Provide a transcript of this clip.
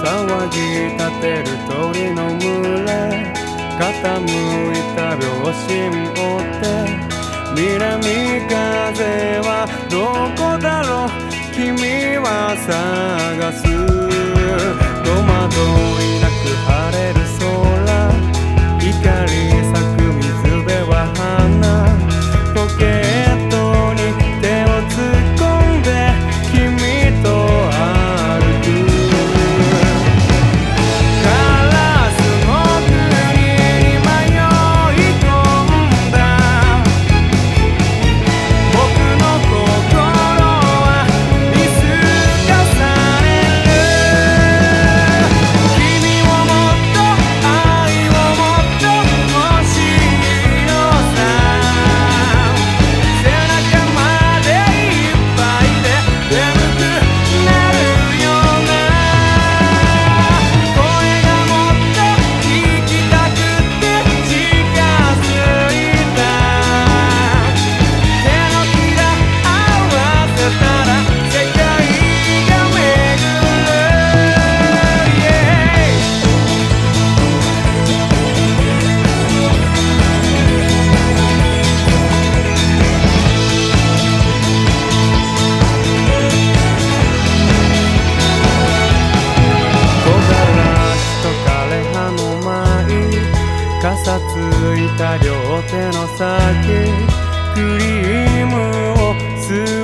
騒ぎ立てる鳥の群れ傾いた秒針を追って南風はどこだろう？君はさ傘ついた両手の先クリームを吸う